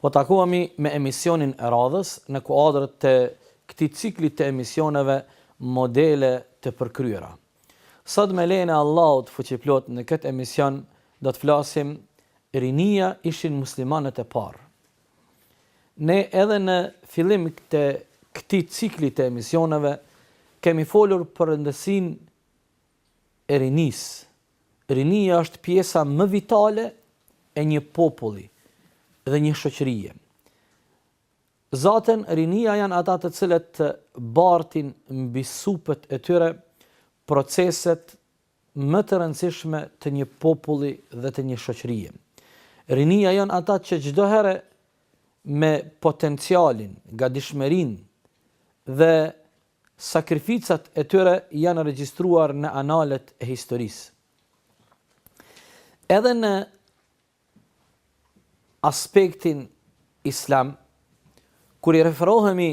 Po takohemi me emisionin e radhës në kuadër të këtij cikli të emisioneve Modele të përkryera. Sot me lejen e Allahut fuqiplot në këtë emision do të flasim Rinia ishin muslimanët e parë. Ne edhe në fillim të këtij cikli të emisioneve kemi folur për rëndësinë e rinisë Rinia është pjesa më vitale e një populli dhe një shoqërie. Zaten rinia janë ata të cilët bartin mbi supet e tyre proceset më të rëndësishme të një populli dhe të një shoqërie. Rinia janë ata që çdo herë me potencialin, gatishmërinë dhe Sakrificat e tyre janë regjistruar në analet e historisë. Edhe në aspektin islam, kur i referohemi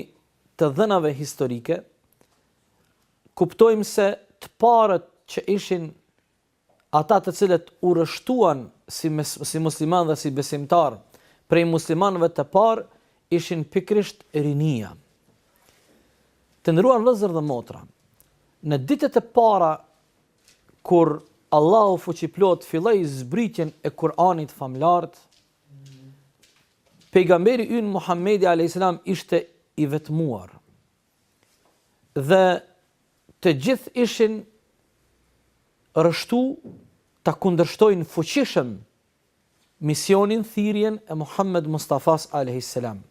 të dhënave historike, kuptojmë se të parët që ishin Ata të cilët u rreshtuan si si muslimanë dhe si besimtarë prej muslimanëve të parë ishin pikërisht rinia. Të nderuar vëllezër dhe motra, në ditët e para kur Allahu fuqiplot filloi zbritjen e Kur'anit famlartë, Pejgamberi ynë Muhammedi alejhi selam ishte i vetmuar. Dhe të gjithë ishin rreshtu ta kundërshtojnë fuqishëm misionin, thirrjen e Muhammed Mustafas alejhi selam.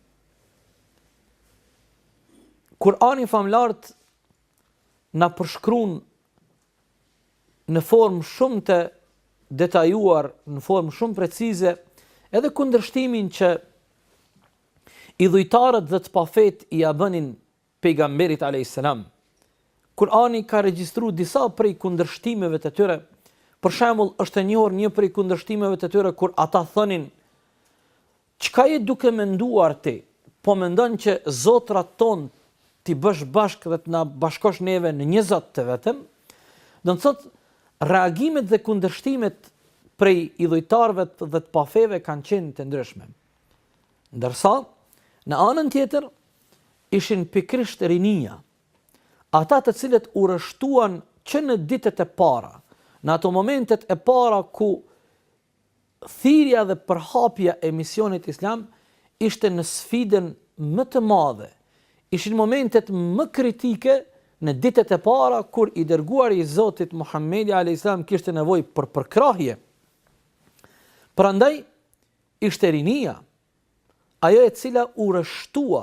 Kurani Famëlartë na përshkrun në formë shumë të detajuar, në formë shumë precize, edhe kundërshtimin që Idhujtarët dhe të pafetë ia bënin Pejgamberit alejhi selam. Kur'ani ka regjistru disa prej kundërshtimeve të tyre. Për shembull, është e njohur një prej kundërshtimeve të tyre kur ata thonin: "Çka je duke menduar ti? Po mendon që zotërat tonë t'i bësh bashkë dhe të na bashkosh neve në një Zot të vetëm?" Do të thotë, reagimet dhe kundërshtimet prej idhujtarëve dhe të pafeve kanë qenë të ndryshme. Ndërsa, në anën tjetër, ishin pikërisht rinia, ata të cilët u rreshtuan që në ditët e para, në ato momentet e para ku thirrja dhe përhapja e misionit islam ishte në sfidën më të madhe, ishin momentet më kritike në ditët e para kur i dërguari i Zotit Muhammedi a.s. kishte nevojë për përkrahje. Prandaj, Ishte rinia, ajo e cila u rreshtua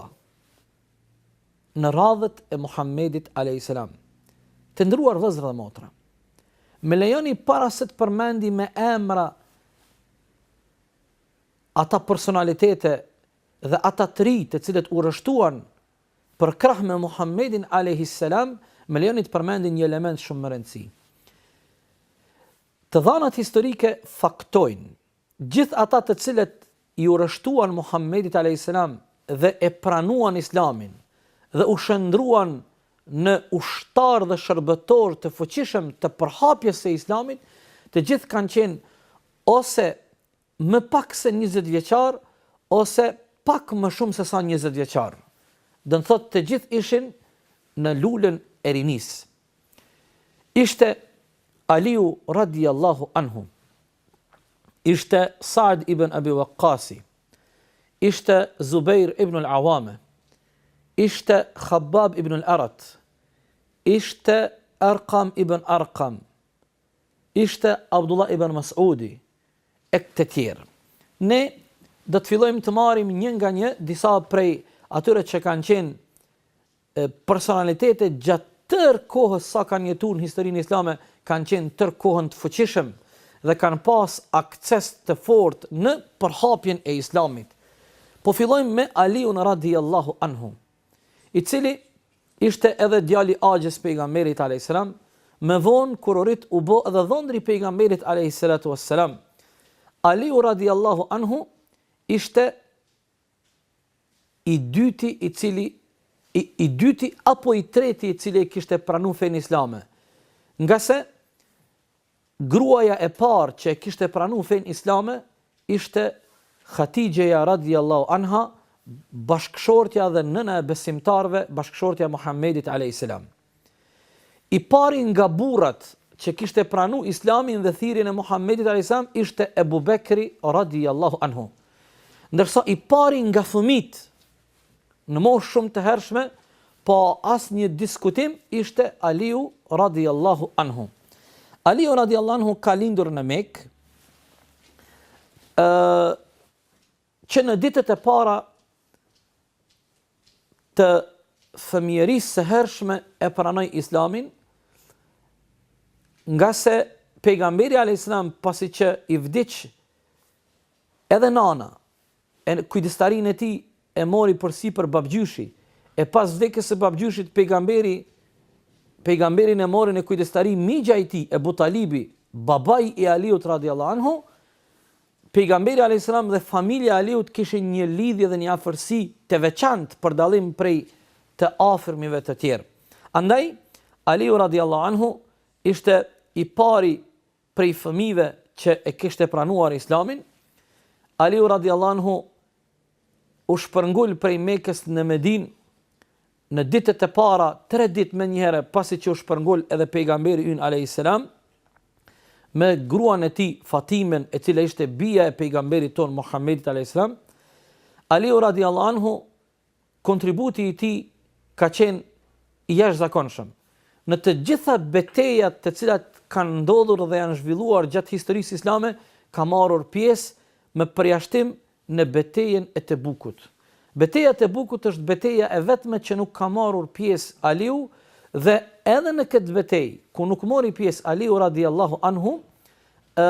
në radhët e Muhammedit alejhi selam. Të nderuar vëllezër dhe motra, më lejoni para se të përmendi me emra ata personalitete dhe ata të ri të cilët u rreshtuan përkrah me Muhammedin alejhi selam, më lejoni të përmendi një element shumë me rëndësi. Të dhanat historike faktojnë Gjithë ata të cilët iu rreshtuan Muhammedit alejhi selam dhe e pranuan Islamin dhe u shëndruan në ushtarë dhe shërbëtorë të fuqishëm të përhapjes së Islamit, të gjithë kanë qenë ose më pak se njëzet vjeçarë ose pak më shumë se sa njëzet vjeçarë. Do të thotë të gjithë ishin në lulen e rinisë. Ishte Aliu radijallahu anhu, ishte Sa'd ibn Abi Waqqasi, ishte Zubejr ibn al-Awam, ishte Khabbab ibn al-Arat, ishte Arqam ibn Arqam, ishte Abdullah ibn Mas'udi, e të tjerë. Ne do të fillojmë të marrim një nga një disa prej atyre që kanë qenë Personalitete gjatë tërë kohës sa kanë jetu në historinë islame kanë qenë tërë kohën të fuqishëm dhe kanë pas akces të fortë në përhapjen e Islamit. Po fillojmë me Aliun radhiyallahu anhu, i cili ishte edhe djali i axhës pejgamberit alejhi selam, më vonë kur u rrit u bo edhe dhëndër i pejgamberit alejhi salatu wassalam. Aliu radhiyallahu anhu ishte i dyti i cili i, i dyti apo i treti i cili e kishte pranu fenë islame. Ngase gruaja e parë që e kishte pranu fenë islame ishte Hatixheja radiallahu anha, bashkëshortja dhe nëna e besimtarëve, bashkëshortja e Muhammedit a.s. I pari nga burrat që kishte pranu Islamin dhe thirrjen e Muhammedit alejhi selam ishte Ebu Bekri radijallahu anhu. Ndërsa i pari nga fëmijtë në moshë shumë të hershme pa asnjë diskutim ishte Aliu radijallahu anhu. Aliu radijallahu anhu ka lindur në Mekë. Që në ditët e para të fëmijërisë së hershme e pranoi Islamin, ngase pejgamberi alayhis salam pasi që i vdiq edhe nana, e kujdestarinë e tij e mori përsipër babgjyshi, e pas vdekjes së babgjyshit pejgamberi pejgamberin e mori në kujdestari mixha i tij Ebu Talibi, babai i Aliut radiallahu anhu, Pejgamberi alejhi selam dhe familja e Aliut kishin një lidhje dhe një afërsi të veçantë për dallim prej të afërmive të tjerë. Andaj, Aliu radijallahu anhu ishte i pari prej fëmijëve që e kishte pranuar Islamin. Aliu radijallahu anhu u shpërngul prej Mekës në Medinë Në ditët e para, tre ditë menjëherë pasi që u shpërngul edhe Pejgamberi ynë alejhi selam, me gruan e tij Fatimen e cila ishte bija e Pejgamberit tonë Muhammedit alejhi selam, Aliu radijallahu anhu kontributi i tij ka qenë i jashtëzakonshëm. Në të gjitha betejat të cilat kanë ndodhur dhe janë zhvilluar gjatë historisë islame, ka marrur pjesë me përjashtim në betejën e Tebukut. Beteja e Tebukut është beteja e vetme që nuk ka marrur pjesë Aliu dhe edhe në këtë betejë, ku nuk mori pjesë Aliu radijallahu anhu, ë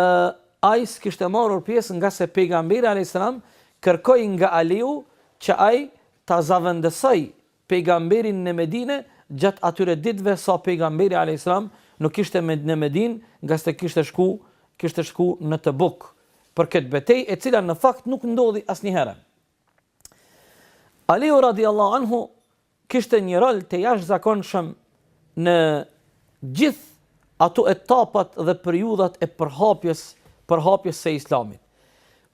ai s'kishte marrur pjesë ngase Pejgamberi alejhi selam kërkoi nga Aliu që ai ta zavendësojë Pejgamberin në Medine gjatë atyre ditëve sa Pejgamberi alejhi selam nuk ishte në Medinë ngase kishte shku kishte shku në Tebuk për këtë betejë e cila në fakt nuk ndodhi asnjëherë. Aliu radijallahu anhu kishte një rol të jashtëzakonshëm në gjithë ato etapat dhe periudhat e përhapjes përhapjes së Islamit.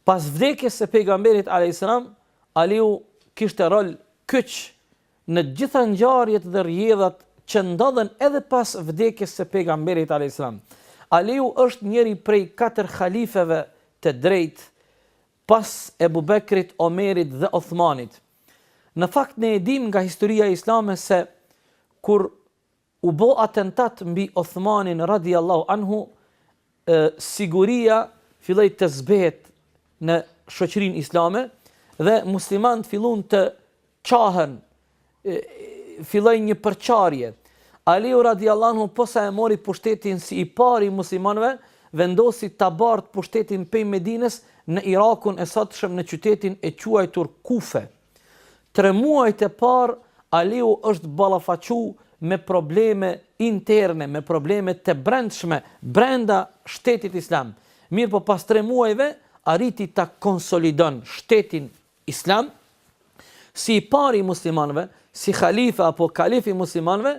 Pas vdekjes së Pejgamberit alejhi selam Aliu kishte rol kyç në të gjitha ngjarjet dhe rrjedhat që ndodhën edhe pas vdekjes së Pejgamberit alejhi selam. Aliu është njëri prej katër halifeve të drejtë pas Ebu Bekrit, Omerit dhe Othmanit. Në fakt ne e dimë nga historia islame se kur U bo atentat mbi Othmanin radijallahu anhu, siguria filloi të zbehet në shoqërinë islame dhe muslimanët filluan të çahen, filloi një përçarje. Aliu radijallahu anhu posa e mori pushtetin si i pari i muslimanëve, vendosi ta bartë pushtetin pej Medinës në Irakun e sotshëm në qytetin e quajtur Kufe. Tre muajt e parë Aliu është ballafaqu me probleme interne, me probleme të brendshme brenda Shtetit Islam. Mirëpo pas tre muajve arriti ta konsolidon Shtetin Islam si i pari i muslimanëve, si halife apo kalif i muslimanëve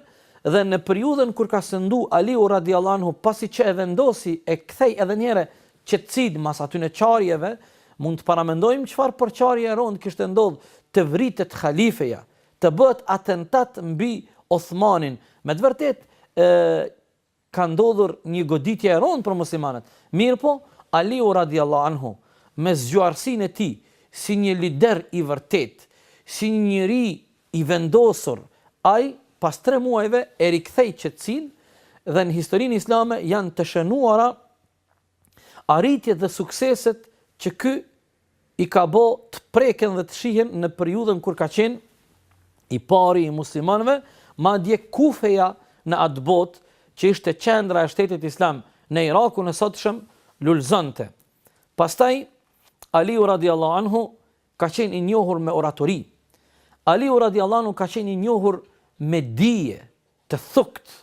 dhe në periudhën kur ka sundu Aliu radijallahu anhu pasi që e vendosi e ktheu edhe një herë qetësinë mbas atyne çarjeve, mund të paramendojmë çfarë përçarje e rëndë kishte ndodhë të vritet halifeja, të bëhet atentat mbi Othmanin, me të vërtetë ka ndodhur një goditje e rëndë për muslimanët, mirëpo Aliu radijallahu anhu me zgjuarsinë e tij si një lider i vërtetë, si një njeri i vendosur, ai pas tre muajve e rikthej qetësinë dhe në historinë islame janë të shënuara Arritjet dhe sukseset që ky i ka bo të preken dhe të shihen në periudhën kur ka qenë i pari i muslimanëve, madje Kufeja në atë botë, që ishte qendra e shtetit islam në Irakun e sotshëm, lulëzonte. Pastaj, Aliu radijallahu anhu ka qenë i njohur me oratori. Aliu radijallahu anhu ka qenë i njohur me dije, Të thukët,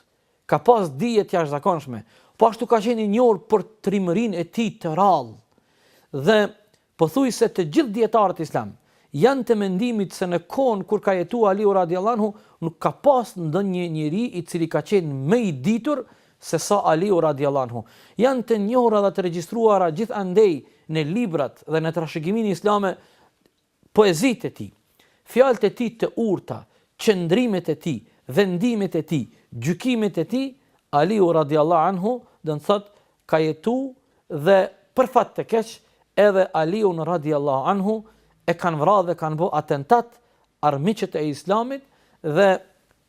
ka pas dije të jashtëzakonshme, po ashtu ka qenë i njohur për trimërinë e tij të rrallë dhe pothuajse të gjithë dijetarët islam janë të mendimit se në kohën kur ka jetuar Aliu radijallahu anhu nuk ka pas ndonjë njeri i cili ka qenë më i ditur se sa Aliu radijallahu anhu. Janë të njohura dhe të regjistruara gjithandej në librat dhe në trashëgiminë islame Poezitë e tij, fjalët e tij të urta, qëndrimet e tij, vendimet e tij, gjykimet e tij, Aliu radijallahu anhu, do të thotë, ka jetu dhe për fat të keq edhe Aliun radijallahu anhu e kanë vra dhe kanë bo atentat armiqët e Islamit dhe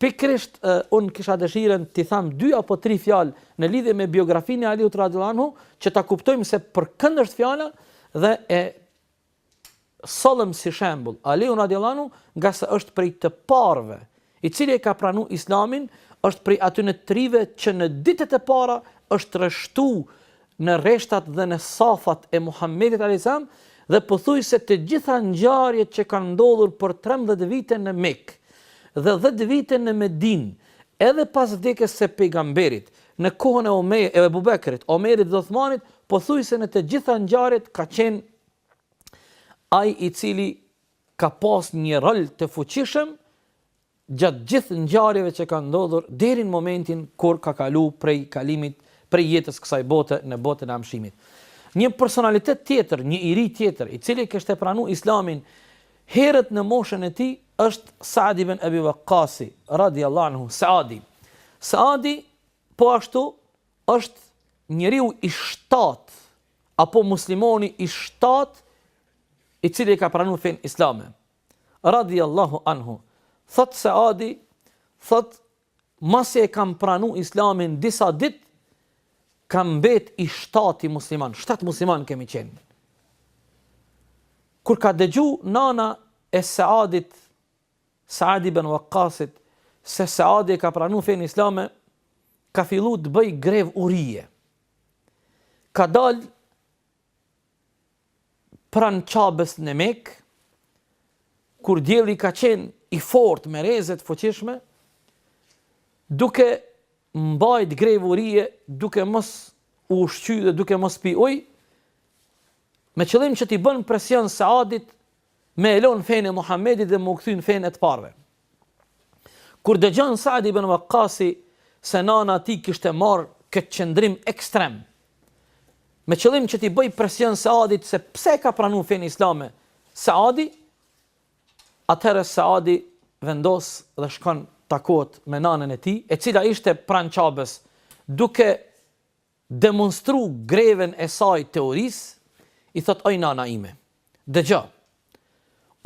pikërisht unë kisha dëshirën t'i tham dy apo tri fjalë në lidhje me biografinë e Aliut radijallahu anhu që ta kuptojmë se për kënd është fjala dhe e sollëm si shembull Aliun radiallahu anhu ngase është prej të parëve i cili e ka pranu islamin është prej atyne trive që në ditët e para është rreshtu në rreshtat dhe në safat e Muhammedit a.s. dhe pothuajse të gjitha ngjarjet që kanë ndodhur për 13 vite në Mekë dhe 10 vite në Medinë Edhe pas vdekjes së Pejgamberit, në kohën e Omerit, e Ebu Bekrit, Omerit dhe Uthmanit, pothuajse në të gjitha ngjarjet ka qenë ai i cili ka pas një rol të fuqishëm gjatë gjithë ngjarjeve që kanë ndodhur deri në momentin kur ka kalu prej kalimit prej jetës kësaj bote në botën e amshimit. Një personalitet tjetër, një i ri tjetër, i cili kishte pranu islamin herët në moshën e tij, Është Sa'd ibn Abi Waqqasi, radijallahu anhu, Sa'di. Sa'di, po ashtu, është njeriu i shtatë, apo muslimani i shtatë, i cili e ka pranu fenë islame. Radijallahu anhu, thot Sa'di, thot, Masi e kam pranu islamin disa dit, kam mbet i shtati musliman. Shtat musliman kemi qenë. Kur ka dëgju nana e Saadit, Saad ibn Wakasit, se Saadi e ka pranu fenë islame, ka fillu të bëj grevë urie. Ka dal pranë Qabes në Mekë, kur dielli ka qenë i fortë me rreze të fuqishme, duke mbajt grevë urie, duke mos u ushqy dhe duke mos pi ujë, me qëllim që t'i bën presion Saadit me e lënë fenë e Muhamedit dhe me u kthy në fenë e të parëve. Kur dëgjon Sa'd ibn Waqqasi se nana e tij kishte marrë këtë qëndrim ekstrem, me qëllim që t'i bëj presion Sa'dit se pse ka pranu fenë islame, Sa'di atëherë Sa'di vendos dhe shkon takohet me nanën e tij, e cila ishte pranë Qabes, duke demonstru greven e saj të urisë, i thotë oj nana ime, dëgjo,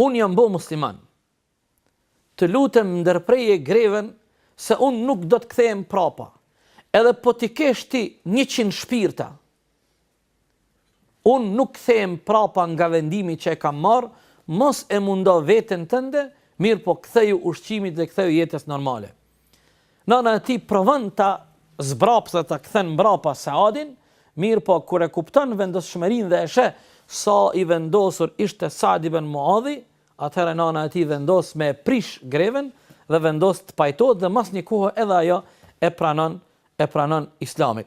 unë jam bo musliman, të lutem ndërpreje greven se unë nuk do të kthehem prapa, edhe po t'i kesh ti njëqind shpirta, Unë nuk kthehem prapa nga vendimi që e kam marrë, mos e mundo veten tënde, mirëpo ktheju ushqimit dhe ktheju jetës normale. Nana e tij provon ta zbrapsë dhe ta kthen mbrapa Saadin, mirëpo kur e kupton vendosmërinë dhe e sheh sa i vendosur ishte Saad ibn Muadhi, atëherë nana e tij vendos me e prish greven dhe vendos të pajtohet dhe mas një kohe edhe ajo e pranon e pranon Islamin.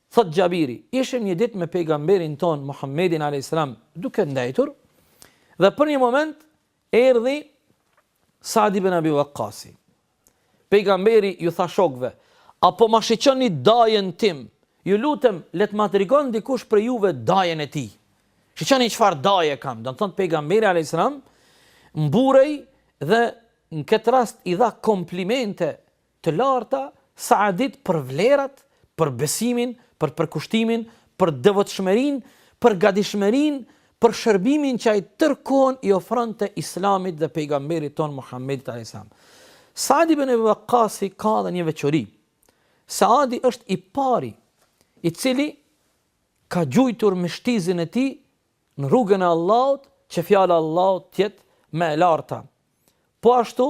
Thotë Xhabiri, Ishim një ditë me Pejgamberin tonë, Muhammedin, alejhi selam, duke ndejtur, dhe për një moment erdhi Sa'd ibn Abi Waqqasi. Pejgamberi ju tha shokëve, A po ma shiqoni dajën tim? Ju lutem, le të ma tregon dikush prej juve dajën e tij. Shiqoni çfarë daje kam, domethënë pejgamberi alejhi selam mburrej dhe në këtë rast i dha komplimente të larta Saadit për vlerat, për besimin, për përkushtimin, për devotshmërinë, për gadishmërinë, për shërbimin që ai tërë kohën i ofronte Islamit dhe Pejgamberit tonë Muhammedit alejhi selam. Saad ibn Abi Waqqasi ka dhe një veçori. Saadi është i pari i cili ka gjujtur me shtizën e tij në rrugën e Allahut që fjala e Allahut të jetë më e larta. Po ashtu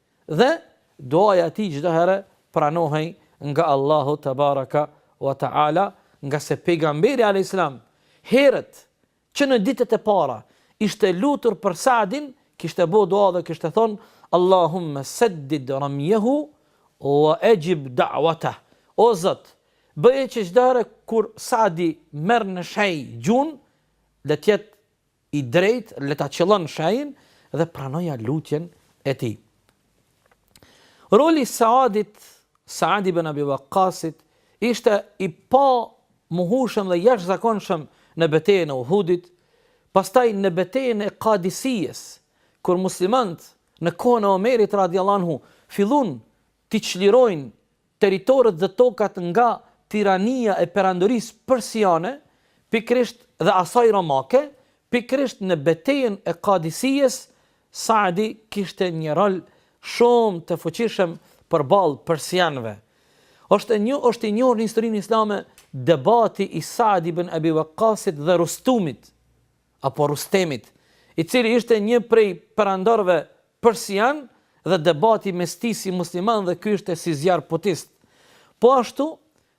Dhe duaja e tij çdo herë pranohej nga Allahu te bareka ue te ala, ngase Pejgamberi alejhi selam herët që në ditët e para ishte lutur për Sa'din, kishte bo dua dhe kishte thonë, Allahumme seddid ramjehu ue exhib da'watah. O Zot, bëje që çdo herë kur Sa'di merr në shej, gjun, le të jetë i drejtë le ta qëllon shenjën dhe pranoja lutjen e tij. Roli i Saadit, Saad ibn Abi Waqqasit, ishte i pamohushëm dhe jashtëzakonshëm në betejën e Uhudit, pastaj në betejën e Qadisijes, kur muslimanët në kohën e Omerit radiallahu anhu fillun t'i çlirojnë territoret dhe tokat nga tirania e perandorisë persiane, pikërisht dhe asaj romake, pikërisht në betejën e Kadisijes, Saadi kishte një rol shumë të fuqishëm përballë persianëve. Është e një është i njohur në historinë islame debati i Saad ibn Abi Waqqasit dhe Rustumit, apo Rustemit, i cili ishte një prej perandorëve persian dhe debati mes tij si musliman dhe ky ishte si zjarrputist. Po ashtu,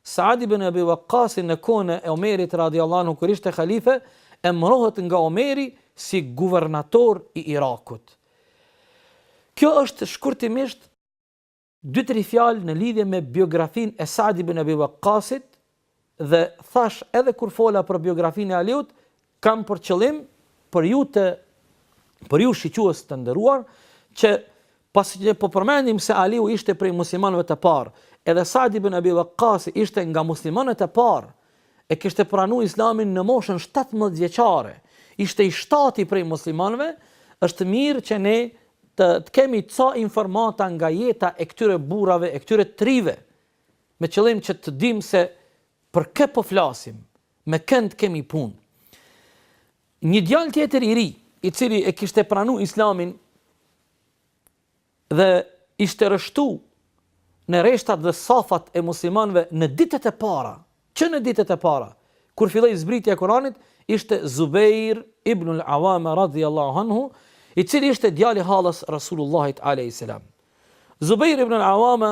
Saad ibn Abi Waqqasi në kohën e Omerit radijallahu anhu kur ishte halife, emërohet nga Omeri si guvernator i Irakut. Kjo është shkurtimisht. Dy tri fjalë në lidhje me biografinë e Sa'd ibn Abi Waqqasit dhe thash edhe kur fola për biografinë e Aliut, kam për qëllim për ju të për ju shikues të nderuar që pasi që po përmendim se Aliu ishte prej muslimanëve të parë, edhe Sa'd ibn Abi Waqqasi ishte nga muslimanët e parë e kishte pranu Islamin në moshën shtatëmbëdhjetë vjeçare, ishte i shtati prej muslimanëve, është mirë që ne të të kemi ca informata nga jeta e këtyre burrave e këtyre trimave, me qëllim që të dimë se për kë po flasim, me kënd kemi punë. Një djalë tjetër i ri, i cili e kishte pranu Islamin, Dhe ishte rrështu në rreshtat dhe safat e muslimanëve në ditët e para, që në ditët e para, kur filloi zbritja e Kuranit, ishte Zubejr ibn al-Awam, e, radhiyallahu anhu, i cili ishte djali i hallës Rasulullahit alejhi selam. Zubejr ibn al-Awam,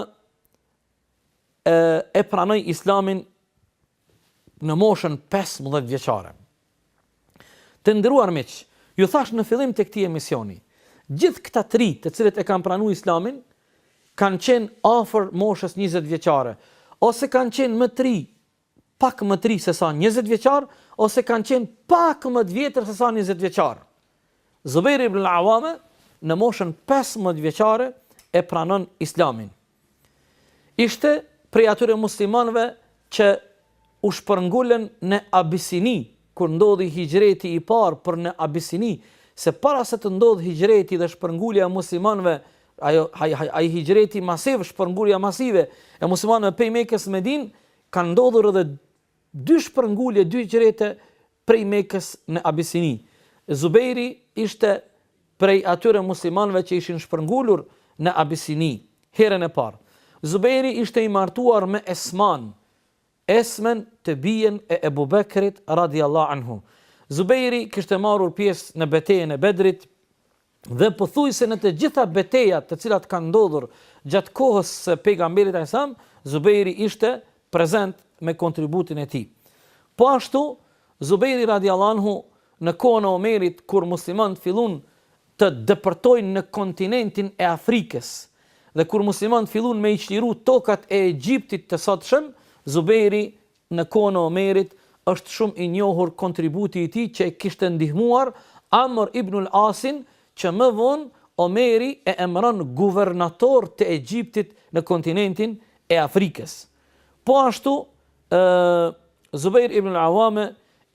e, e pranoi Islamin në moshën pesëmbëdhjetë vjeçare. Të nderuar miq, ju thashë në fillim të këtij emisioni, gjithë këta të rinj të cilët e kanë pranuar Islamin kanë qenë afër moshës njëzet vjeçare, ose kanë qenë më të rinj, pak më të rinj se sa njëzet vjeçar, ose kanë qenë pak më të vjetër se sa njëzet vjeçar. Zubejr ibnul Avame në moshën pesëmbëdhjetë vjeçare e pranon Islamin. Ishte prej atyre muslimanëve që u shpërngulën në Abisini, kur ndodhi hixhreti i parë për në Abisini, se para se të ndodhë hixhreti dhe shpërngulja e muslimanëve, ajo ai hixhreti masiv, shpërngulja masive e muslimanëve prej Mekës në Medinë, kanë ndodhur edhe dy shpërngulje, dy hixhrete prej Mekës në Abisini. Zubejri ishte prej atyre muslimanëve që ishin shpërngulur në Abisini herën e parë. Zubejri ishte i martuar me Esmanë, Esmen të bijën e Ebu Bekrit, radijallahu anhu. Zubejri kishte marrur pjesë në betejën e Bedrit dhe pothuajse në të gjitha betejat të cilat kanë ndodhur gjatë kohës së Pejgamberit alajhi selam, Zubejri ishte prezent me kontributin e tij. Po ashtu, Zubejri radijallahu anhu në kohën e Omerit kur muslimanët filluan të depërtojnë në kontinentin e Afrikës dhe kur muslimanët filluan me i çliru tokat e Egjiptit të sotshëm, Zubejri Në kohën e Omerit është shumë i njohur kontributi i tij që e kishte ndihmuar Amr ibnul Asin që më vonë Omeri e emëron guvernator të Egjiptit në kontinentin e Afrikës. Po ashtu Zubejr ibnul Avame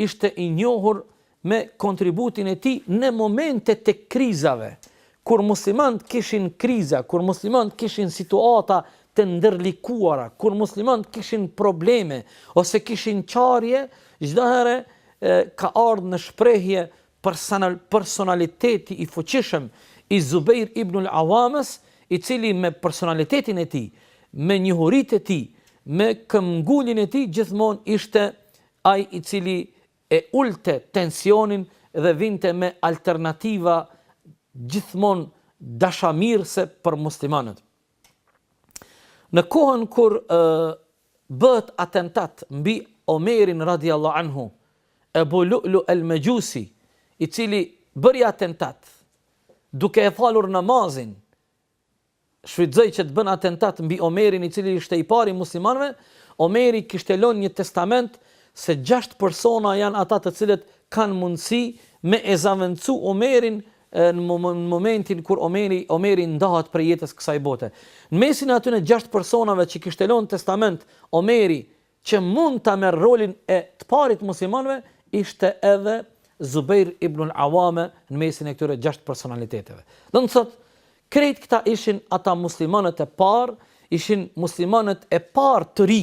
ishte i njohur me kontributin e tij në momente të krizave, kur muslimanët kishin kriza, kur muslimanët kishin situata të ndërlikuara, kur muslimanët kishin probleme ose kishin çarje, çdo herë ka ardhë në shprehje personaliteti i fuqishëm i Zubejr ibnul Avamës, i cili me personalitetin e tij, me njohuritë e tij, me këmbënguljen e tij gjithmonë ishte ai i cili e ulte tensionin dhe vinte me alternativa gjithmonë dashamirëse për muslimanët. Në kohën kur bëhet atentat mbi Omerin radijallahu anhu, Ebu Lu'lu el Mexhusi, i cili bëri atentat duke e falur namazin shfrytëzoi që të bën atentat mbi Omerin i cili ishte i pari i muslimanëve, Omeri kishte lënë një testament se gjashtë persona janë ata të cilët kanë mundësi me e zavendësu Omerin në momentin kur Omeri, Omeri ndahet prej jetës kësaj bote. Në mesin e atyre gjashtë personave që kishte lënë testament Omeri që mund ta merr rolin e të parit muslimanëve ishte edhe Zubejr ibnul Awam në mesin e këtyre gjashtë personaliteteve. Do të thotë, krejt këta ishin ata muslimanët e parë, ishin muslimanët e parë të ri,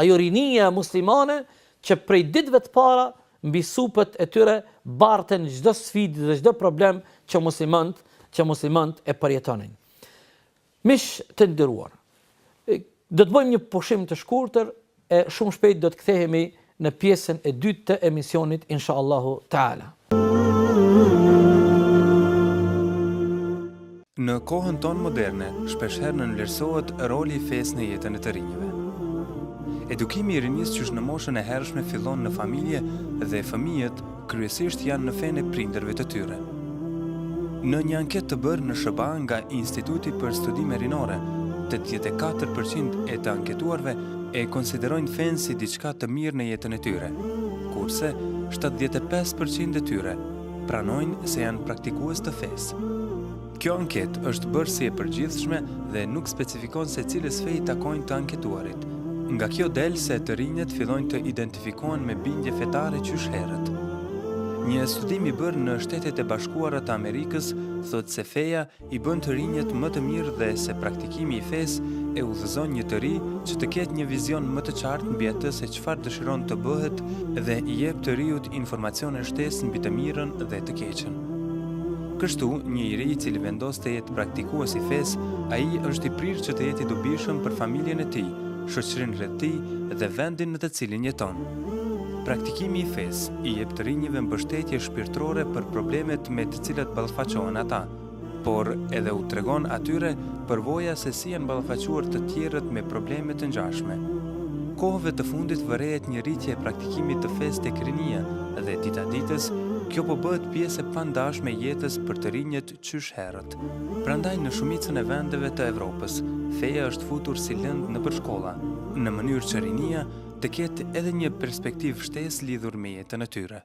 ajo rinia muslimane që prej ditëve të para mbi supët e tyre bartën çdo sfidë dhe çdo problem që muslimanët që muslimanët e përjetonin. Miq të nderuar, do të bëjmë një pushim të shkurtër e shumë shpejt do të kthehemi në pjesën e dytë të emisionit inshallahu teala. Në kohën tonë moderne, shpeshherë nënvlerësohet roli i fesë në jetën e të rinjëve. Edukimi i rinisë qysh në moshën e hershme fillon në familje dhe fëmijët, kryesisht janë në fenë e prindërve të tyre. Në një anketë të bërë në SHBA nga Instituti për Studime Rinore, 84% e të anketuarve e konsiderojnë fenë si diçka të mirë në jetën e tyre, kurse 75% e tyre pranojnë se janë praktikues të fesë. Kjo anketë është bërë si e përgjithshme dhe nuk specifikon se cilës fe i takojnë të anketuarit. Nga kjo del se të rinjët fillojnë të identifikohen me bindje fetare qysh herët. Një studim i bërë në Shtetet e Bashkuara të Amerikës thotë se feja i bën të rinjët më të mirë dhe se praktikimi i fesë e udhëzon një të ri që të ketë një vizion më të qartë mbi atë se çfarë dëshiron të bëhet dhe i jep të riut informacione shtesë mbi të mirën dhe të keqen. Kështu, një i ri i cili vendos të jetë praktikues i fesë, ai është i prirë që të jetë i dobishëm për familjen e tij, shoqërinë rreth tij dhe vendin në të cilin jeton. Praktikimi i fesë i jep të rinjëve mbështetje shpirtërore për problemet me të cilat ballafaqohen ata, por edhe u tregon atyre përvoja se si janë ballafaquar të tjerët me probleme të ngjashme. Kohëve të fundit vërehet një rritje e praktikimit të fesë tek rinia dhe dita ditës, kjo po bëhet pjesë e pandashme e jetës për të rinjët qysh herët. Prandaj në shumicën e vendeve të Evropës, feja është futur si lëndë nëpër shkolla, në mënyrë që rinia të ketë edhe një perspektivë shtesë lidhur me jetën e tyre.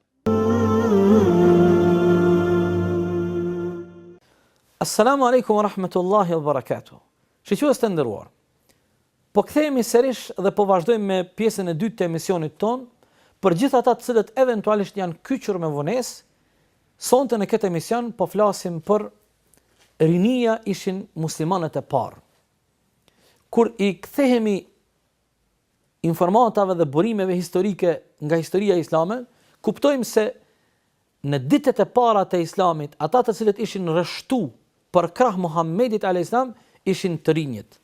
Assalamu alaikum wa rahmatullahi wa barakatuh. Shiques të nderuar, po kthehemi sërish dhe po vazhdojmë me pjesën e dytë të emisionit tonë, për gjithë ata të cilët eventualisht janë kyçur me vonesë, sonte në këtë emision po flasim për rinia ishin muslimanët e parë. Kur i kthehemi informatave dhe burimeve historike nga historia islame, kuptojmë se në ditët e para të islamit, ata të cilët ishin rreshtu përkrah Muhammedit a.s. ishin të rinjtë.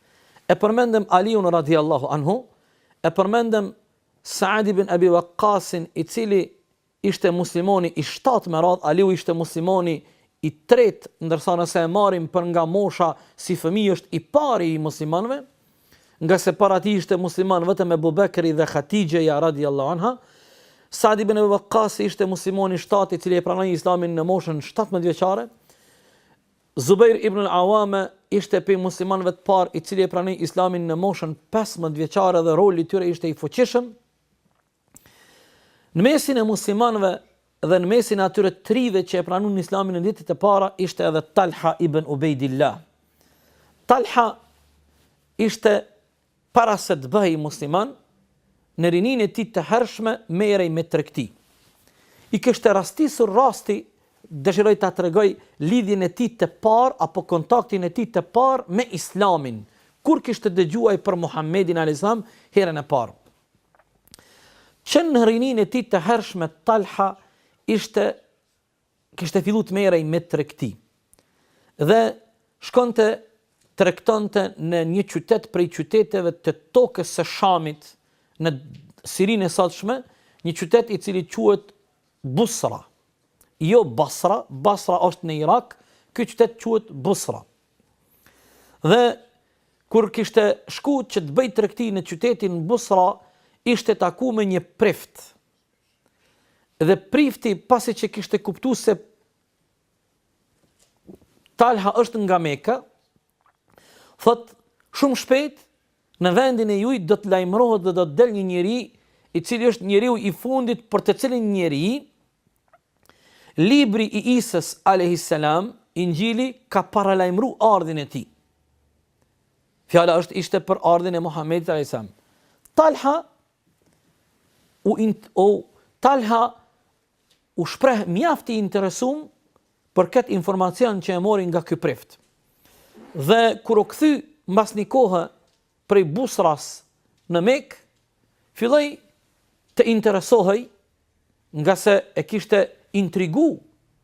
E përmendëm Aliun radiallahu anhu, e përmendëm Saad ibn Abi Waqasin i cili ishte muslimani i shtatë me radhë, Aliu ishte muslimani i tretë, ndërsa nëse e marrim për nga mosha si fëmijë është i pari i muslimanëve, ngase para tij ishte musliman vetëm Ebu Bekri dhe Hatixheja radijallahu anha, Sa'd ibn Abi Waqqasi ishte muslimani i shtatë i cili e pranoi Islamin në moshën shtatëmbëdhjetë vjeçare, Zubejr ibn al-Awame ishte prej muslimanëve të parë i cili e pranoi Islamin në moshën pesëmbëdhjetë vjeçare dhe roli i tyre ishte i fuqishëm, Në mesin e muslimanëve dhe në mesin e atyre të rive që e pranuan Islamin në ditët e para ishte edhe Talha ibn Ubejdillah. Talha ishte para se të bëhej musliman, në rininë e tij të hershme merrej me tregti. I kishte rastisur rasti, dëshiroj ta tregoj lidhjen e tij të parë, apo kontaktin e tij të parë me islamin, kur kishte dëgjuar për Muhammedin a.s. herën e parë. Që në rininë e tij të hershme Talha ishte kishte fillu të merrej me tregti. Dhe shkonte tregtonte në një qytet prej qyteteve të tokës së Shamit në Sirinë e sotshme, një qytet i cili quhet Busra. Jo Basra, Basra është në Irak, ky qytet quhet Busra. Dhe kur kishte shku që të bëjë tregti në qytetin Busra, ishte taku me një prift. Dhe prifti pasi që kishte kuptu se Talha është nga Mekka, thotë shumë shpejt në vendin e juaj do të lajmërohet dhe do të del një njeri i cili është njeriu i fundit për të cilin njeri Libri i Isës alejhi selam, Inxhili ka paralajmëru ardhjen e tij. Fjala është ishte për ardhjen e Muhamedit alejhi selam. Talha u in, o, Talha u shpreh mjaft i interesum për këtë informacion që e mori nga ky prift. Dhe kur u kthy mbas një kohë prej Busras në Mekë, filloi të interesohej ngase e kishte intrigu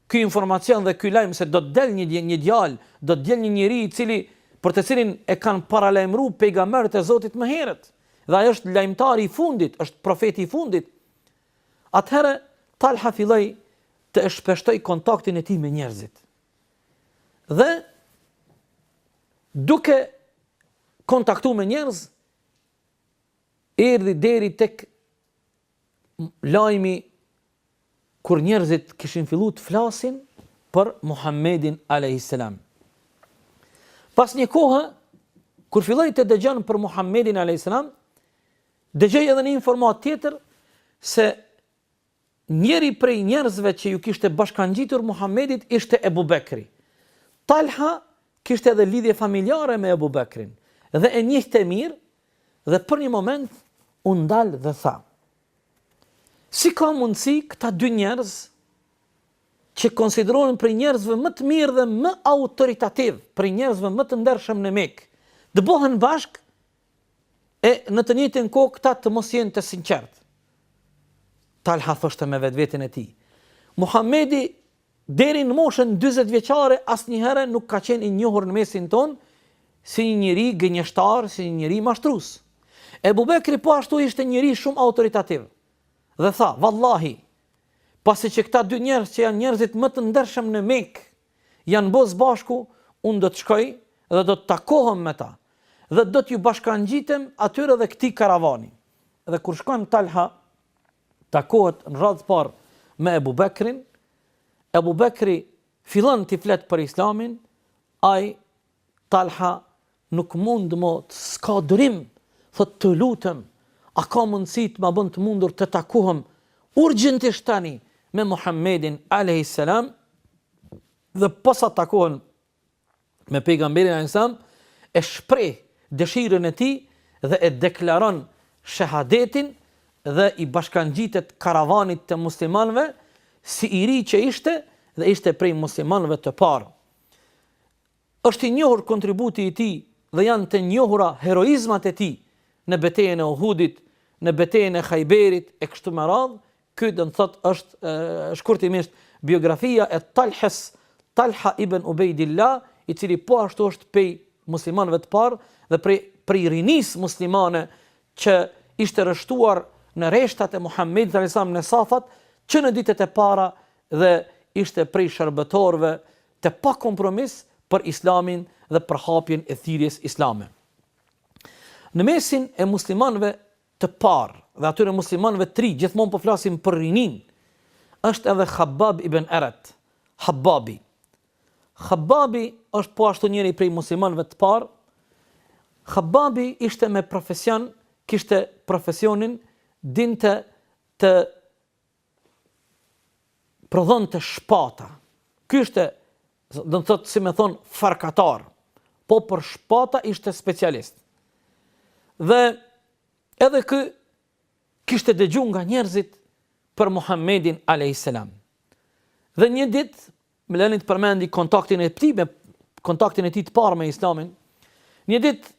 ky informacion dhe ky lajm se do të del një djalë, do të del një njeri i cili për të cilin e kanë paralajmëru pejgamberët e Zotit më herët. Dhe ai është lajmëtari i fundit, është profeti i fundit. Atëherë Talha filloi të e shpeshtojë kontaktin e tij me njerëzit. Dhe duke kontaktu me njerëz, Erdhi deri tek lajmi kur njerëzit kishin filluar të flasin për Muhammedin alayhis salam. Pas një kohe kur filloi të dëgjon për Muhammedin alayhis salam, dëgjoi edhe një informatë tjetër se Njëri prej njerëzve që iu kishte bashkangjitur Muhamedit ishte Ebu Bekri. Talha kishte edhe lidhje familjare me Ebu Bekrin dhe e njihte mirë dhe për një moment u ndal dhe tha, Si ka mundësi këta dy njerëz që konsiderohen prej njerëzve më të mirë dhe më autoritativë, prej njerëzve më të ndershëm në Mekë, të bëhen bashkë E në të njëjtën kohë këta të mos jenë të sinqertë. Talha thoshte me vetveten e tij, Muhamedi deri në moshën 40 vjeçare asnjëherë nuk ka qenë i njohur në mesin tonë si një njeri gënjeshtar, si një njeri mashtrues. Ebu Bekri po ashtu ishte njeri shumë autoritativ. Dhe tha, vallahi, pasi që këta dy njerëz që janë njerëzit më të ndershëm në Mekë, janë bo së bashku unë do të shkoj dhe do të takohem me ta dhe do t'iu bashkangjitem atyre dhe këtij karavani dhe kur shkon Talha takohet në radhë të parë me Ebu Bekrin Ebu Bekri fillon t'i flet për islamin ai Talha nuk mund më s'ka durim thotë të lutem a ka mundësi të ma bën të mundur të takohem urgjentisht tani me Muhammedin alejhi selam dhe posa takohen me pejgamberin alejhi selam e shpreh dëshirën e tij dhe e deklaron shehadetin dhe i bashkangjitet karavanit të muslimanëve si i ri që ishte dhe ishte prej muslimanëve të parë Është i njohur kontributi i tij dhe janë të njohura heroizmat e tij në betejën e Uhudit, në betejën e Khajberit e kështu me radhë, ky do të thotë është shkurtimisht biografia e Talhës, Talha ibn Ubejdillah, i cili po ashtu është pej muslimanëve të parë dhe prej prej rinisë muslimane që ishte rreshtuar në rreshtat e Muhamedit alejhi selam në safat që në ditët e para dhe ishte prej shërbëtorëve të pakompromis për Islamin dhe përhapjen e thirrjes islame. Në mesin e muslimanëve të parë dhe atyre muslimanëve të ri, gjithmonë po flasim për rininë, është edhe Khabbab ibn Arat, Khabbabi. Khabbabi është po ashtu njëri prej muslimanëve të parë. Khabbabi ishte me profesion, kishte profesionin dinte të prodhonte shpata. Ky ishte, do të thotë si më thon farkatar, por për shpata ishte specialist. Dhe edhe ky kishte dëgjuar nga njerëzit për Muhammedin alayhis salam. Dhe një ditë më lëni të përmendi kontaktin e tij e kontaktin e tij të parë me Islamin. Një ditë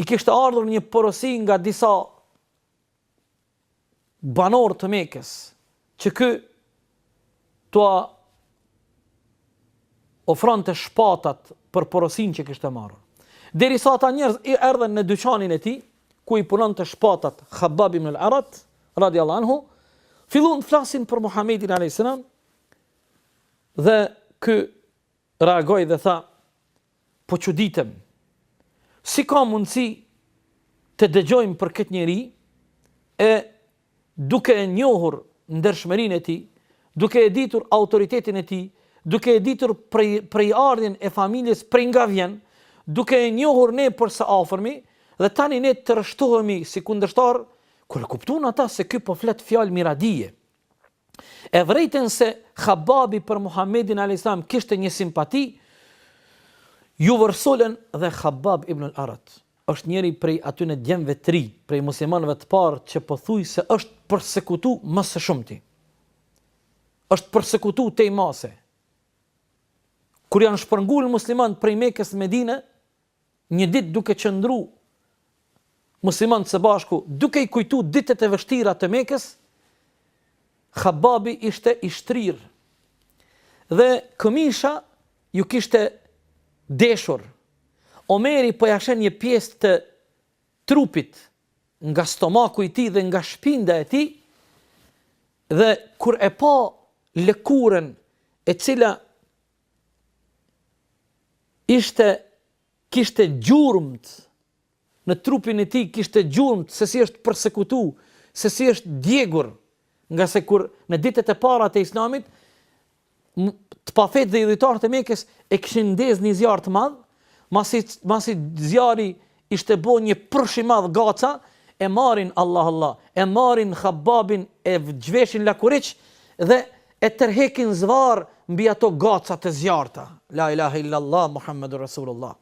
i kishte ardhur një porosi nga disa banorë të Mekës, që ky t'ua ofronte shpatat për porosinë që kishte marrë. Derisa ata njerëz i erdhen në dyqanin e tij, ku i punonte shpatat Khabbab ibn al-Arat, radiallahu anhu, fillun të flasin për Muhammedin a.s. dhe ky reagoi dhe tha, Po çuditem, si ka mundësi të dëgjojmë për këtë njeri e duke e njohur ndershmërinë e tij, duke e ditur autoritetin e tij, duke e ditur prej, prejardhjen e familjes prej nga vjen, duke e njohur ne për së afërmi, dhe tani ne të rreshtohemi si kundërshtarë, kur e kuptun ata se ky po flet fjalë miradije. E vërejten se Khababi për Muhammedin a.s. kishte një simpati, ju vërsulen dhe Khabab ibn al-Arat. është njëri prej atyne djemve të ri, prej muslimanëve të parë që pothujse është persekutu më së shumti. Është persekutu tej mase. Kur janë shpërngul muslimanët prej Mekës në Medine, Një ditë duke qëndru muslimanët së bashku duke i kujtu ditët e vështira të Mekës, Khababi ishte i shtrirë dhe këmisha iu kishte deshur. Omeri po ia sheh një pjesë të trupit nga stomaku i tij dhe nga shpinda e tij dhe kur e pa lëkurën e cila Ishte kishte gjurmët në trupin e tij kishte gjurmët se si është persekutu, se si është djegur, ngase kur në ditët e para të islamit, të pafetë dhe idhujtarët e Mekës e kishin ndez një zjarr të madh, masi, masi zjarri Ishte bo një prush i madh gaca e marrin Allah Allah e marrin Khababin e zhveshin lakuriq dhe e tërhekin zvarr mbi ato gaca të zjarrta la ilahe illallah Muhammedur Rasulullah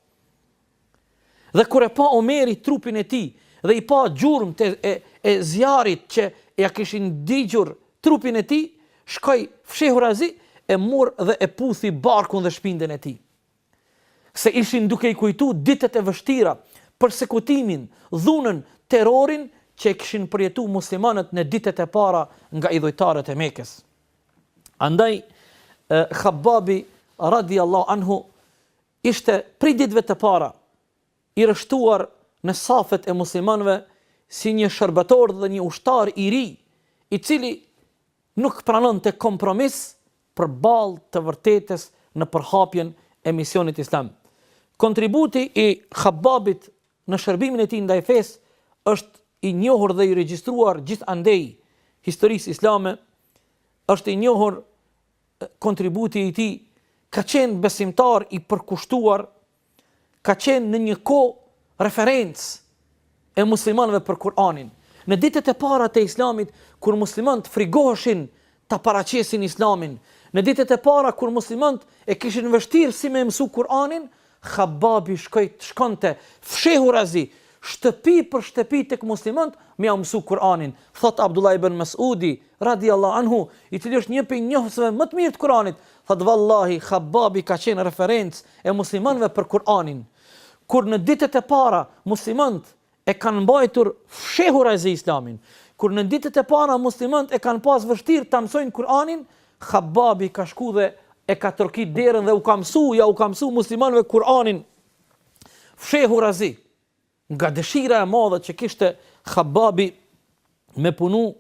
dhe kur e pa Omeri trupin e tij dhe i pa gjurmët e e, e zjarrit që ia kishin digjur trupin e tij shkoi fshehurazi e murr dhe e puthi barkun dhe shpindën e tij se ishin duke i kujtu ditët e vështira, përsekutimin, dhunën, terrorin që e kishin përjetu muslimanët në ditët e para nga idhujtarët e Mekës. Andaj Khabbabi radiallahu anhu ishte prej ditëve të para i rështuar në safet e muslimanëve si një shërbëtor dhe një ushtar i ri, i cili nuk pranonte kompromis përballë të vërtetës në përhapjen e misionit islam. Kontributi i Khabbabit në shërbimin e tij ndaj fesë është i njohur dhe i regjistruar gjithandej historisë islame, është i njohur kontributi i tij, ka qenë besimtar i përkushtuar ka qenë në një kohë referencë e muslimanëve për Kur'anin. Në ditët e para të Islamit, kur muslimanët frigoheshin ta paraqesin Islamin, në ditët e para kur muslimanët e kishin vështirë si me e mësu Kur'anin, Khababi shkoi shkonte fshehurazi shtëpi për shtëpi tek muslimanët me ia mësu Kur'anin. Thot Abdullah ibn Mas'udi, radiallahu anhu, i cili është një prej njohësve më të mirë të Kur'anit, Thotë vallahi Khabbabi ka qenë referencë e muslimanëve për Kur'anin. Kur në ditët e para muslimanët e kanë mbajtur fshehurazi Islamin, kur në ditët e para muslimanët e kanë pas vështirë ta mësojnë Kur'anin, Khabbabi ka shku dhe e ka trokit derën dhe u ka mësu, ja u ka mësu muslimanëve Kur'anin fshehurazi. Nga dëshira e madhe që kishte Khabbabi me punu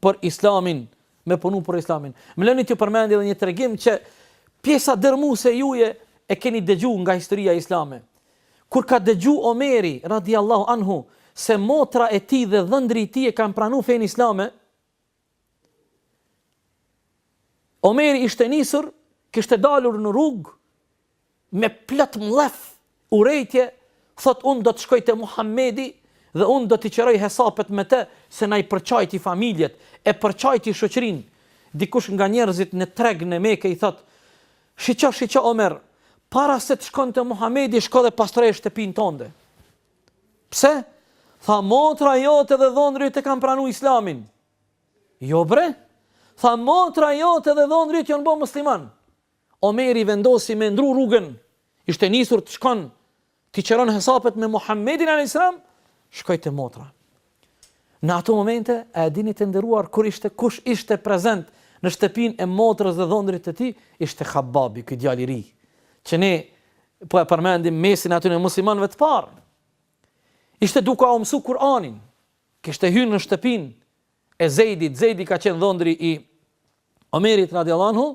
për Islamin, me punu për Islamin. Më lëni t'ju përmend edhe një tregim që pjesa dërmuese juje e keni dëgju nga historia islame. Kur ka dëgju Omeri radiallahu anhu se motra e tij dhe dhëndri i tij e kanë pranu fenë islame, Omeri ishte nisur, kishte dalur në rrugë me plot mllef urejtje, thot un do të shkoj te Muhamedi dhe un do t'i qëroj hesapet me të se na i përçajti familjet, e përçajti shoqërinë. Dikush nga njerëzit në treg në Mekë i thot, Shiqo, shiqo Omer, para se të shkon te Muhamedi shko dhe pastroje shtëpinë tonde. Pse? Tha motra jote dhe dhondri yt e kanë pranu islamin. Jo bre? Tha motra jote dhe dhondri yt janë bo musliman. Omeri vendosi me ndru rrugën, ishte nisur të shkon t'i qëron hesapet me Muhammedin a.s. Shkoi te motra. Në ato momente, a e dini të nderuar kur ishte kush ishte prezent në shtëpinë e motrës dhe dhëndrit të tij, ishte Khabbabi, ky djalë i ri, që ne po e përmendim në mesin e atyre muslimanëve të parë. Ishte duke ua mësu Kur'anin, kishte hyrë në shtëpinë e Zeidit, Zeidi ka qenë dhëndri i Omerit radiallahu anhu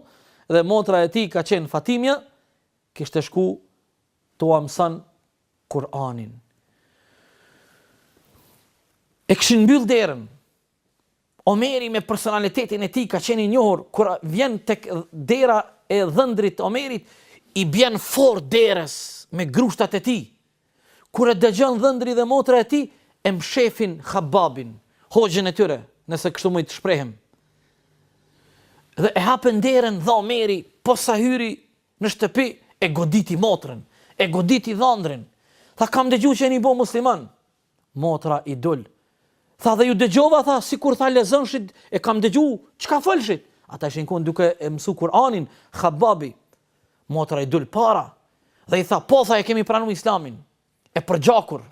dhe motra e tij ka qenë Fatimia, kishte shku t'ua mëson Kur'anin. E kishin mbyll derën. Omeri me personalitetin e tij ka qenë i njohur kur vjen tek dera e dhëndrit Omeri i bjen fort derës me grushtat e tij. Kur e dëgjon dhëndri dhe motra e tij e mshefin Khababin, hoxhën e tyre, nëse kështu mund të shprehem. Dhe e hapën derën dhe Omeri posa hyri Në shtëpi e goditi motrën, e goditi dhëndrin. Tha, kam dëgju që jeni bo musliman. Motra i dul. Tha, dhe ju dëgjova, tha, sikur, tha, lexonshit, e kam dëgju, çka folshit? Ata ishin konë duke e mësu Kur'anin, khababi. Motra i dul para dhe i tha, po, tha, e kemi pranu islamin, e përgjakur.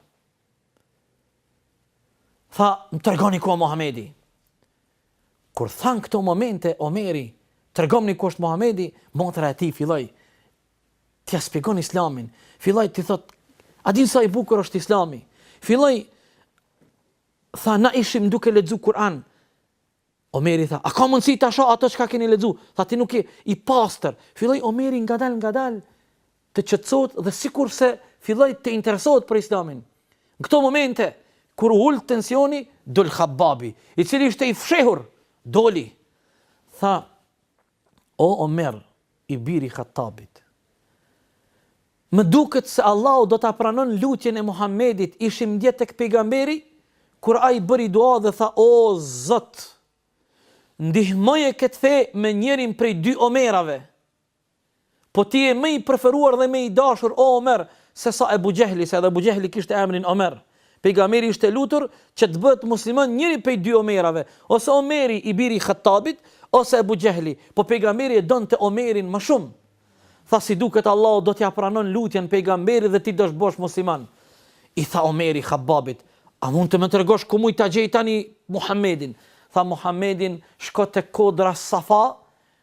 Tha, më tregoni ku o Muhamedi. Kur than këto momente, Omeri, tregomni ku është Muhamedi, motra e tij filloi, t'ia shpjegon islamin, filloi t'i thotë, a din sa i bukur është islami, filloi, tha, na ishim duke lexu Kur'an, Omeri tha, a ka mundësi ta shoh ato çka keni lexu? Tha ti nuk je i pastër. Filloi Omeri ngadalë ngadalë të qetësohet dhe sikurse filloi të interesohet për Islamin. Në këto momente kur u ul tensioni, dol Khababi, i cili ishte i fshehur, doli. Tha, O Omer, i biri i Khattabit! Më duket se Allahu do ta pranon lutjen e Muhammedit, ishim dje tek Pejgamberi, kur ai bëri dua dhe tha, O Zot! Ndihmoje këtë fe me njërin prej dy Omerave! Po ti je më i preferuar dhe më i dashur o Omer sesa Ebu Xhehli, se edhe Ebu Xhehli kishte emrin Omer. Pejgamberi ishte lutur që të bëhet musliman njëri prej dy Omerave, ose Omeri i biri i Khattabit, ose Ebu Xhehli, po pejgamberi e donte Omerin më shumë. Tha si duket Allahu do t'ia pranon lutjen pejgamberit dhe ti do të bëhesh musliman. I tha Omeri Khabbabit, a mund të më tregosh ku mund ta gjej tani Muhammedin? Tha Muhammedin, shko tek kodra Safa,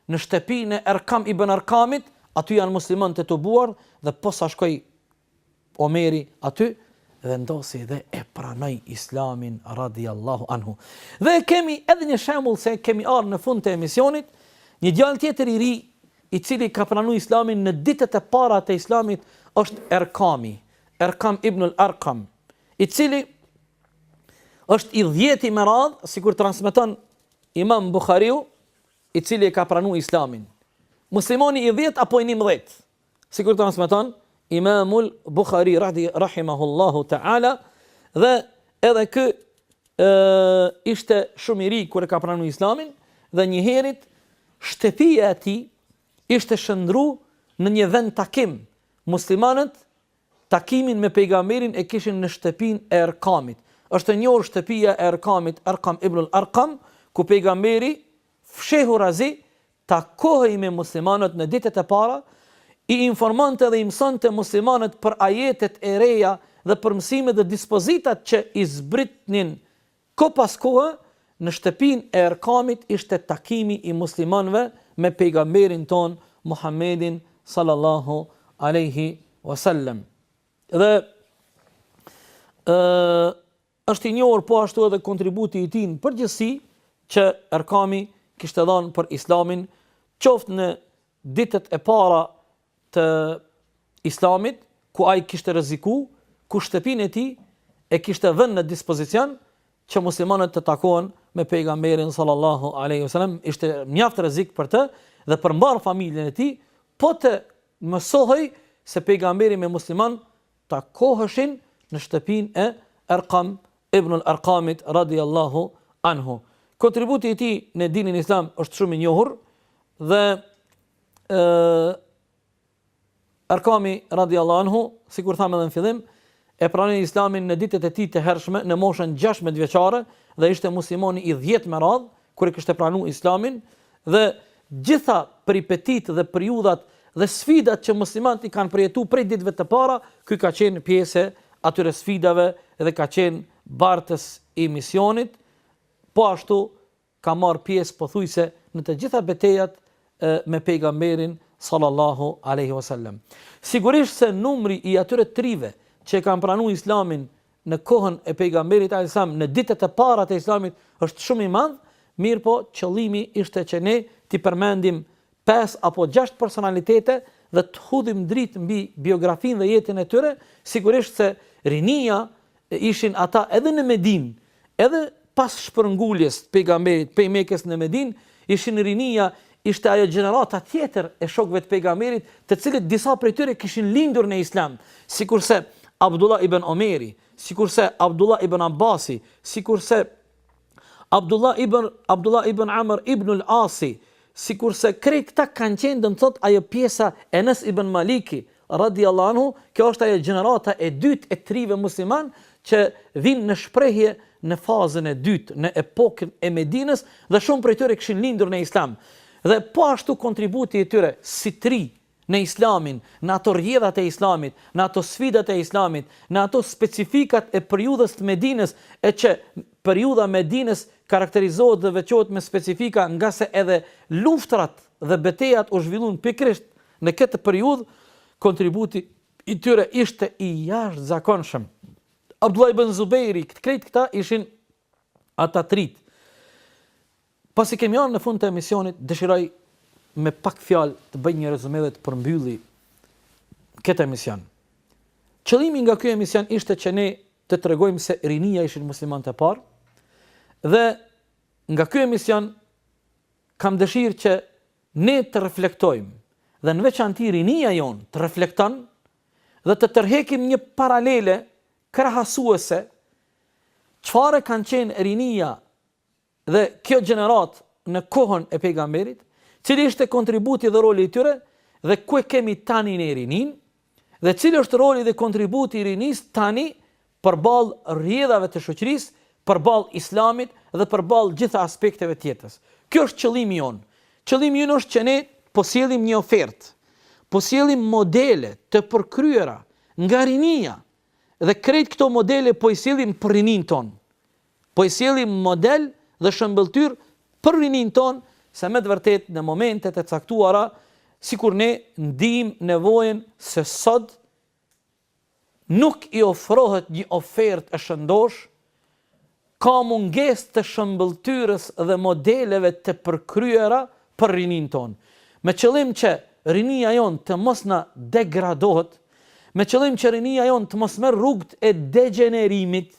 në shtëpinë e Erkam ibn Arkamit, aty janë muslimanë të tubuar dhe posa shkoi Omeri aty, vendosi dhe e pranoi Islamin radiallahu anhu. Dhe kemi edhe një shembull se kemi ardh në fund të emisionit, një djalë tjetër i ri i cili ka pranu Islamin në ditët e para të Islamit është Erkami, Erkam ibnul Arkam, i cili është i dhjeti me radhë, sikur transmeton Imam Buhariu, i cili e ka pranu Islamin, muslimani i dhjetë apo i njëmbëdhjetë, sikur transmeton Imamul Bukhari radi rahimahullahu ta'ala dhe edhe ky ë ishte shumë i ri kur e ka pranu Islamin dhe njëherit shtëpia e tij ishte shndërru në një vendtakim. Muslimanët Takimin me Pejgamberin e kishin në shtëpinë e Erkamit. Është e njohur shtëpia e Erkamit, Arkam ibnul Arkam, ku Pejgamberi, fshehurazi, takohej me muslimanët në ditët e para, i informonte dhe i mësonte muslimanët për ajetet e reja dhe për mësimet dhe dispozitat që i zbritnin Kohë pas kohe, në shtëpinë e Erkamit ishte takimi i muslimanëve me Pejgamberin tonë, Muhammedin sallallahu alejhi ue sellem. Dhe ë është i njohur po ashtu edhe kontributi i tij në përgjithësi që Erkami kishte dhan për Islamin, qoftë në ditët e para të Islamit, ku ai kishte rreziku, ku shtëpinë e tij e kishte vënë në dispozicion që muslimanët të takohen me pejgamberin sallallahu alaihi wasallam, ishte mjaft rrezik për të dhe për mbarë familjen e tij, po të mësohej se pejgamberi me muslimanë takoheshin në shtëpinë e Erkam ibnul Arkamit radiallahu anhu. Kontributi i tij në dinin islam është shumë i njohur dhe Arkami radijallahu anhu, sikur thamë edhe në fillim, e pranoi Islamin në ditët e tij të hershme, në moshën 16 vjeçare dhe ishte muslimani i 10 me radhë kur e kishte pranu Islamin dhe gjitha peripetitë dhe periudhat dhe sfidat që muslimanët i kanë përjetu prej ditëve të para, ky ka qenë pjesë e atyre sfidave dhe ka qenë bartës i misionit, po ashtu ka marrë pjesë pothuajse në të gjitha betejat me Pejgamberin sallallahu alejhi ve sellem. Sigurisht se numri i atyre të rive që e kanë pranu Islamin në kohën e Pejgamberit alejhi selam në ditët e para të Islamit është shumë i madh, mirëpo qëllimi ishte që ne t'i përmendim pesë apo gjashtë personalitete dhe të hudhim dritë mbi biografinë dhe jetën e tyre, sigurisht se rinia ishin ata edhe në Medinë, edhe pas shpërnguljes të Pejgamberit pej Mekes në Medinë, ishin rinia, ishte ajo gjenerata tjetër e shokëve të Pejgamberit, të cilët disa prej tyre kishin lindur në Islam, sikurse Abdullah ibn Omeri, sikurse Abdullah ibn Abbasi, sikurse Abdullah ibn Abdullah ibn Amr ibn al-Asi, sikurse krejt këta kanë qenë domethënë ajo pjesa e Enes ibn Maliki, radijallahu anhu, kjo është ajo gjenerata e dytë e trive musliman që vijnë në shprehje në fazën e dytë, në epokën e Medinës dhe shumë prej tyre kishin lindur në Islam. Dhe po ashtu kontributi i tyre si tri në Islamin, në ato rrjedhat e Islamit, në ato sfidat e Islamit, në ato specifikat e periudhës të Medinës, e që periudha e Medinës karakterizohet dhe veçohet me specifika ngase edhe luftërat dhe betejat u zhvilluan pikërisht në këtë periudhë, kontributi i tyre ishte i jashtëzakonshëm. Abdullah ibn Zubejri, krejt këta ishin Ata trit. Pasi kemi ardh në fund të emisionit, dëshiroj me pak fjalë të bëj një rezume dhe të përmbylli këtë emision. Qëllimi nga ky emision ishte që ne të tregojmë se rinia ishin muslimanët e parë dhe nga ky emision kam dëshirë që ne të reflektojmë dhe në veçanti rinia jonë të reflekton dhe të tërhekim një paralele Krahasuese, Çfarë kanë qenë rinia dhe kjo gjeneratë në kohën e Pejgamberit, cili ishte kontributi dhe roli i tyre dhe ku e kemi tani ne rininë dhe cili është roli dhe kontributi i rinisë tani përballë rrjedhave të shoqërisë, përballë Islamit dhe përballë gjitha aspekteve të jetës. Kjo është qëllimi jonë. Qëllimi jonë është që ne po sjellim një ofertë, po sjellim modele të përkryera Nga rinia! Dhe krejt këto modele po i sjellim për rininë tonë. Po i sjellim model dhe shëmbëlltyrë për rininë tonë se me të vërtetë në momentet e caktuara sikur ne ndijmë nevojën se sot nuk i ofrohet një ofertë e shëndoshë Ka mungesë të shëmbëlltyrës dhe modeleve të përkryera për rininë tonë. Me qëllim që rinia jonë të mos na degradohet, me qëllim që rinia jonë të mos merr rrugët e degjenerimit,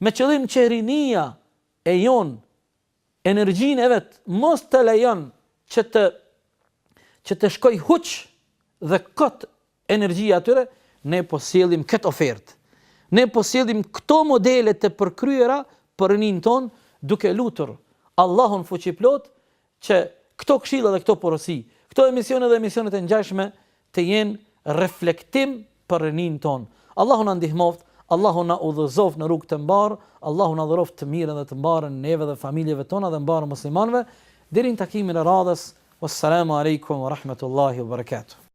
me qëllim që rinia e jonë energjinë e vet mos të lejon që të që të shkojë huq dhe kot energji atyre, ne po sjellim këtë ofertë. Ne po sjellim këto modele të përkryera për rininë tonë, duke lutur Allahun Fuqiplot që këto këshilla dhe këto porosi, këto emisione dhe emisione të ngjashme të jenë reflektim për rininë tonë. Allahu na ndihmoftë, Allahu na udhëzoftë në rrugë të mbarë, Allahu na dhuroftë të mirën dhe të mbarën neve dhe familjeve tona dhe mbarë muslimanëve, deri në takimin e radhës, Wassalamu alejkum wa rahmatullahi wa barakatuh.